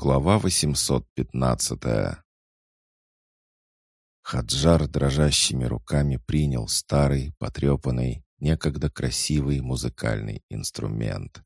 Глава 815 Хаджар дрожащими руками принял старый, потрепанный, некогда красивый музыкальный инструмент.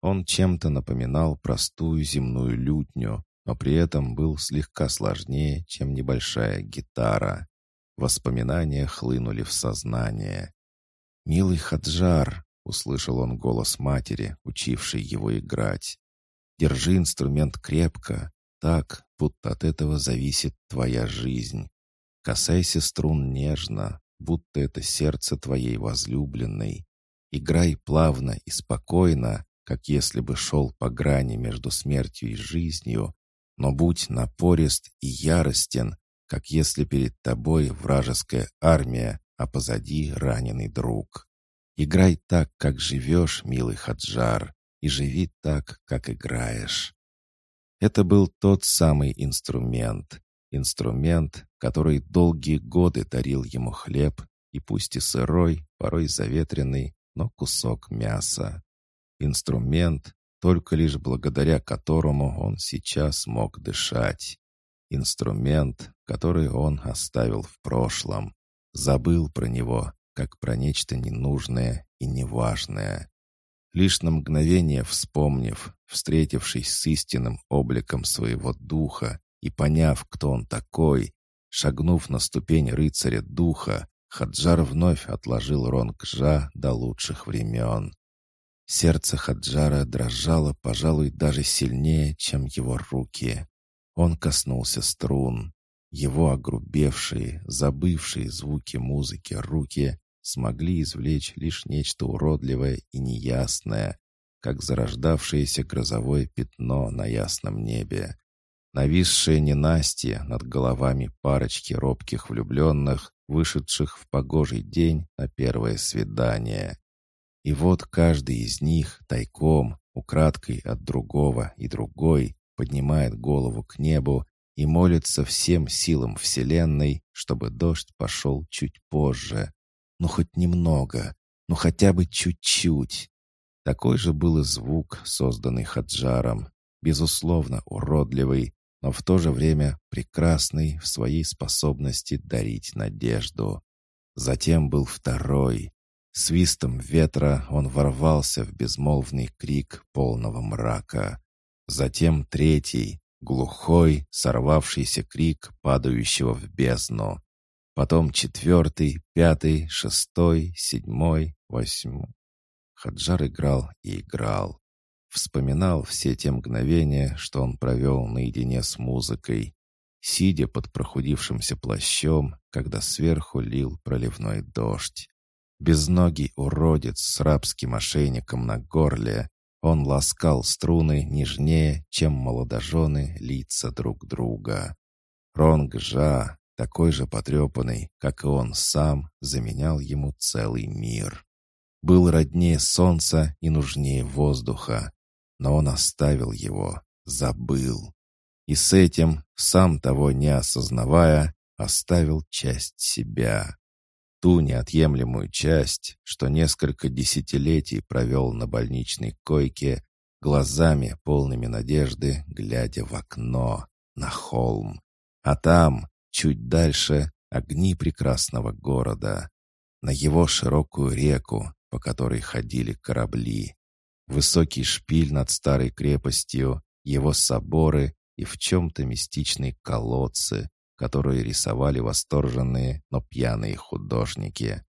Он чем-то напоминал простую земную лютню, но при этом был слегка сложнее, чем небольшая гитара. Воспоминания хлынули в сознание. «Милый Хаджар!» — услышал он голос матери, учившей его играть. Держи инструмент крепко, так, будто от этого зависит твоя жизнь. Касайся струн нежно, будто это сердце твоей возлюбленной. Играй плавно и спокойно, как если бы шел по грани между смертью и жизнью, но будь напорист и яростен, как если перед тобой вражеская армия, а позади раненый друг. Играй так, как живешь, милый Хаджар, и живи так, как играешь. Это был тот самый инструмент. Инструмент, который долгие годы дарил ему хлеб, и пусть и сырой, порой заветренный, но кусок мяса. Инструмент, только лишь благодаря которому он сейчас мог дышать. Инструмент, который он оставил в прошлом. Забыл про него, как про нечто ненужное и неважное. Лишь на мгновение вспомнив, встретившись с истинным обликом своего духа и поняв, кто он такой, шагнув на ступень рыцаря духа, Хаджар вновь отложил Ронгжа до лучших времен. Сердце Хаджара дрожало, пожалуй, даже сильнее, чем его руки. Он коснулся струн. Его огрубевшие, забывшие звуки музыки руки смогли извлечь лишь нечто уродливое и неясное, как зарождавшееся грозовое пятно на ясном небе. Нависшее ненастье над головами парочки робких влюбленных, вышедших в погожий день на первое свидание. И вот каждый из них тайком, украдкой от другого и другой, поднимает голову к небу и молится всем силам Вселенной, чтобы дождь пошел чуть позже, ну, хоть немного, ну, хотя бы чуть-чуть. Такой же был и звук, созданный Хаджаром. Безусловно, уродливый, но в то же время прекрасный в своей способности дарить надежду. Затем был второй. Свистом ветра он ворвался в безмолвный крик полного мрака. Затем третий, глухой, сорвавшийся крик падающего в бездну. Потом четвертый, пятый, шестой, седьмой, восьмой. Хаджар играл и играл. Вспоминал все те мгновения, что он провел наедине с музыкой, сидя под прохудившимся плащом, когда сверху лил проливной дождь. Безногий уродец с рабским ошейником на горле, он ласкал струны нежнее, чем молодожены лица друг друга. Ронгжа, такой же потрепанный, как и он сам, заменял ему целый мир. Был роднее солнца и нужнее воздуха, но он оставил его, забыл. И с этим, сам того не осознавая, оставил часть себя. Ту неотъемлемую часть, что несколько десятилетий провел на больничной койке, глазами полными надежды, глядя в окно, на холм. А там, Чуть дальше — огни прекрасного города. На его широкую реку, по которой ходили корабли. Высокий шпиль над старой крепостью, его соборы и в чем-то мистичные колодцы, которые рисовали восторженные, но пьяные художники.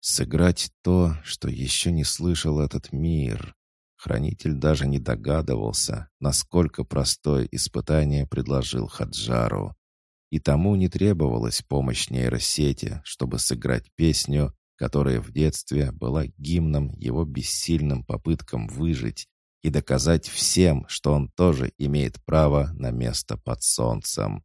Сыграть то, что еще не слышал этот мир. Хранитель даже не догадывался, насколько простое испытание предложил Хаджару и тому не требовалась помощь нейросети, чтобы сыграть песню, которая в детстве была гимном его бессильным попыткам выжить и доказать всем, что он тоже имеет право на место под солнцем.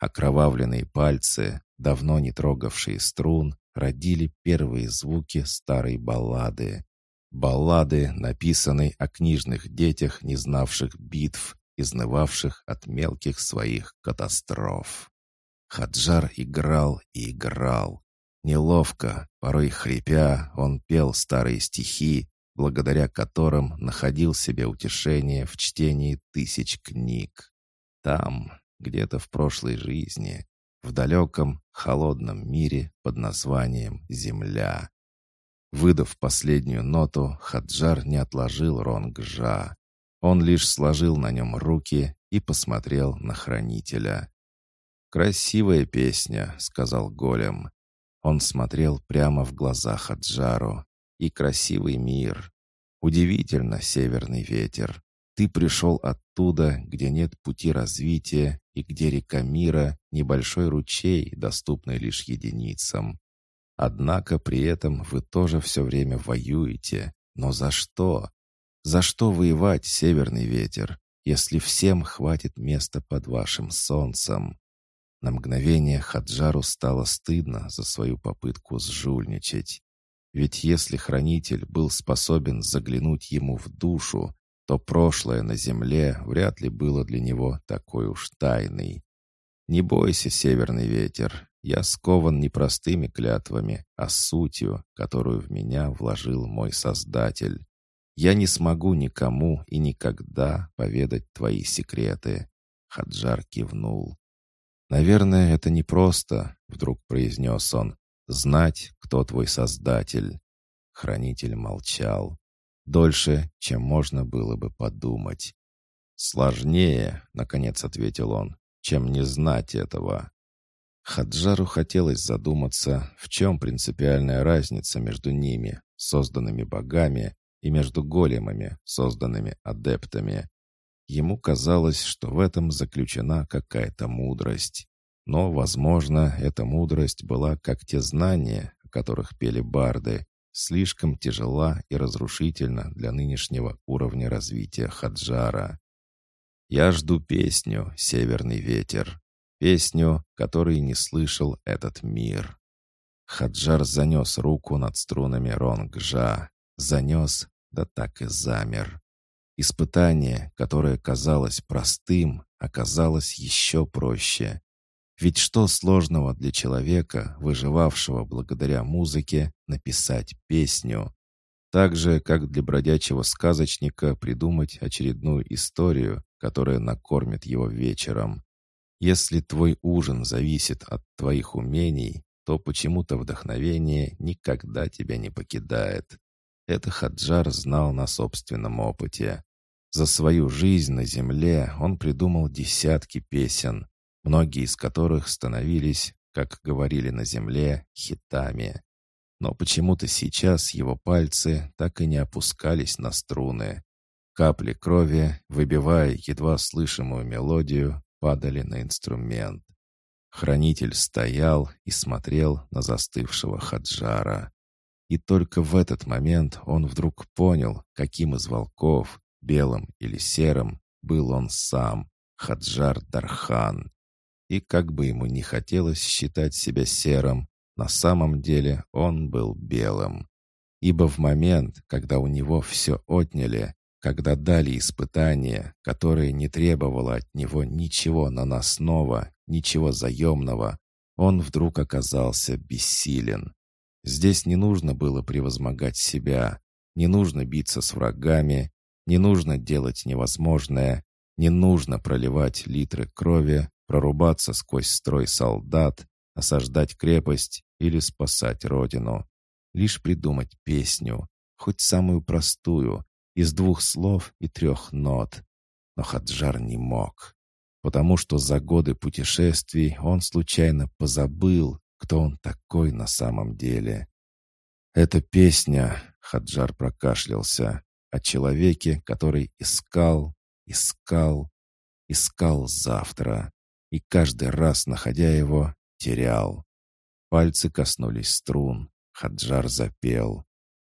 Окровавленные пальцы, давно не трогавшие струн, родили первые звуки старой баллады. Баллады, написанной о книжных детях, не знавших битв, изнывавших от мелких своих катастроф. Хаджар играл и играл. Неловко, порой хрипя, он пел старые стихи, благодаря которым находил себе утешение в чтении тысяч книг. Там, где-то в прошлой жизни, в далеком, холодном мире под названием Земля. Выдав последнюю ноту, Хаджар не отложил ронгжа. Он лишь сложил на нем руки и посмотрел на хранителя. «Красивая песня», — сказал голем. Он смотрел прямо в глаза Хаджару. «И красивый мир. Удивительно, северный ветер. Ты пришел оттуда, где нет пути развития и где река мира — небольшой ручей, доступный лишь единицам. Однако при этом вы тоже все время воюете. Но за что? За что воевать, северный ветер, если всем хватит места под вашим солнцем? На мгновение Хаджару стало стыдно за свою попытку сжульничать. Ведь если хранитель был способен заглянуть ему в душу, то прошлое на земле вряд ли было для него такой уж тайной. «Не бойся, северный ветер, я скован не простыми клятвами, а сутью, которую в меня вложил мой Создатель. Я не смогу никому и никогда поведать твои секреты». Хаджар кивнул. «Наверное, это непросто», — вдруг произнес он, — «знать, кто твой Создатель». Хранитель молчал. Дольше, чем можно было бы подумать. «Сложнее», — наконец ответил он, — «чем не знать этого». Хаджару хотелось задуматься, в чем принципиальная разница между ними, созданными богами, и между големами, созданными адептами. Ему казалось, что в этом заключена какая-то мудрость. Но, возможно, эта мудрость была как те знания, о которых пели барды, слишком тяжела и разрушительна для нынешнего уровня развития Хаджара. «Я жду песню, северный ветер», Песню, которой не слышал этот мир. Хаджар занес руку над струнами Ронгжа. Занес, да так и замер. Испытание, которое казалось простым, оказалось еще проще. Ведь что сложного для человека, выживавшего благодаря музыке, написать песню? Так же, как для бродячего сказочника придумать очередную историю, которая накормит его вечером. Если твой ужин зависит от твоих умений, то почему-то вдохновение никогда тебя не покидает. Это Хаджар знал на собственном опыте. За свою жизнь на земле он придумал десятки песен, многие из которых становились, как говорили на земле, хитами. Но почему-то сейчас его пальцы так и не опускались на струны. Капли крови, выбивая едва слышимую мелодию, падали на инструмент. Хранитель стоял и смотрел на застывшего Хаджара. И только в этот момент он вдруг понял, каким из волков, белым или серым, был он сам, Хаджар Дархан. И как бы ему не хотелось считать себя серым, на самом деле он был белым. Ибо в момент, когда у него все отняли, когда дали испытание, которое не требовало от него ничего наносного, ничего заемного, он вдруг оказался бессилен. Здесь не нужно было превозмогать себя, не нужно биться с врагами, не нужно делать невозможное, не нужно проливать литры крови, прорубаться сквозь строй солдат, осаждать крепость или спасать родину. Лишь придумать песню, хоть самую простую, из двух слов и трех нот. Но Хаджар не мог, потому что за годы путешествий он случайно позабыл, кто он такой на самом деле. «Эта песня», — Хаджар прокашлялся, о человеке, который искал, искал, искал завтра, и каждый раз, находя его, терял. Пальцы коснулись струн, Хаджар запел.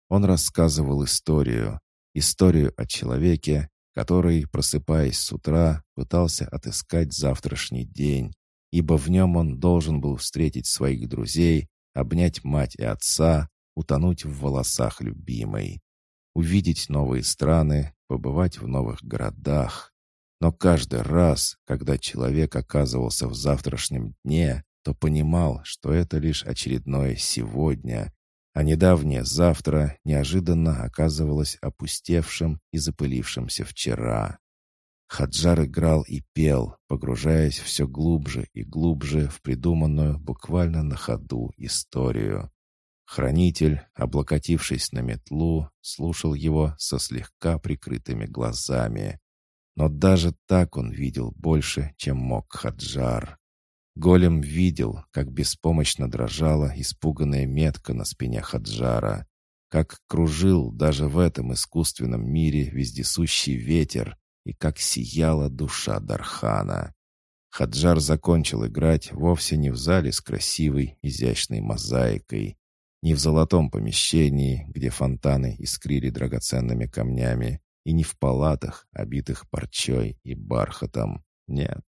Он рассказывал историю, Историю о человеке, который, просыпаясь с утра, пытался отыскать завтрашний день, ибо в нем он должен был встретить своих друзей, обнять мать и отца, утонуть в волосах любимой, увидеть новые страны, побывать в новых городах. Но каждый раз, когда человек оказывался в завтрашнем дне, то понимал, что это лишь очередное сегодня, а недавнее завтра неожиданно оказывалось опустевшим и запылившимся вчера. Хаджар играл и пел, погружаясь все глубже и глубже в придуманную буквально на ходу историю. Хранитель, облокотившись на метлу, слушал его со слегка прикрытыми глазами. Но даже так он видел больше, чем мог Хаджар. Голем видел, как беспомощно дрожала испуганная метка на спине Хаджара, как кружил даже в этом искусственном мире вездесущий ветер, и как сияла душа Дархана. Хаджар закончил играть вовсе не в зале с красивой, изящной мозаикой, не в золотом помещении, где фонтаны искрили драгоценными камнями, и не в палатах, обитых парчой и бархатом. Нет.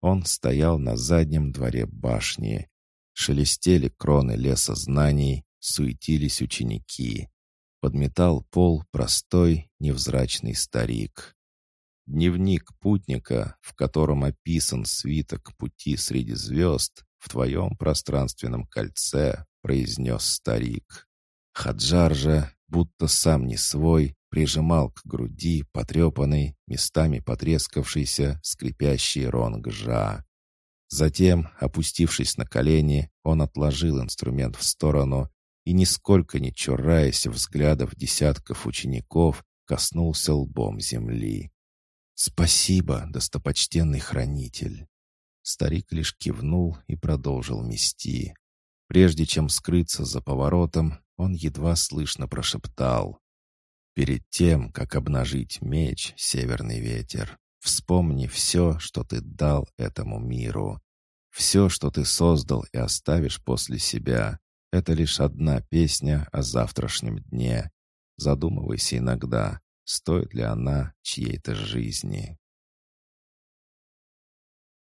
Он стоял на заднем дворе башни. Шелестели кроны леса знаний, суетились ученики. Подметал пол простой, невзрачный старик. Дневник путника, в котором описан свиток пути среди звезд, в твоем пространственном кольце, произнес старик. Хаджар же, будто сам не свой, прижимал к груди потрепанный, местами потрескавшийся, скрипящий ронгжа. Затем, опустившись на колени, он отложил инструмент в сторону и, нисколько не чураясь взглядов десятков учеников, коснулся лбом земли. «Спасибо, достопочтенный хранитель!» Старик лишь кивнул и продолжил мести. Прежде чем скрыться за поворотом, он едва слышно прошептал. «Перед тем, как обнажить меч, северный ветер, вспомни все, что ты дал этому миру. Все, что ты создал и оставишь после себя, это лишь одна песня о завтрашнем дне. Задумывайся иногда, стоит ли она чьей-то жизни.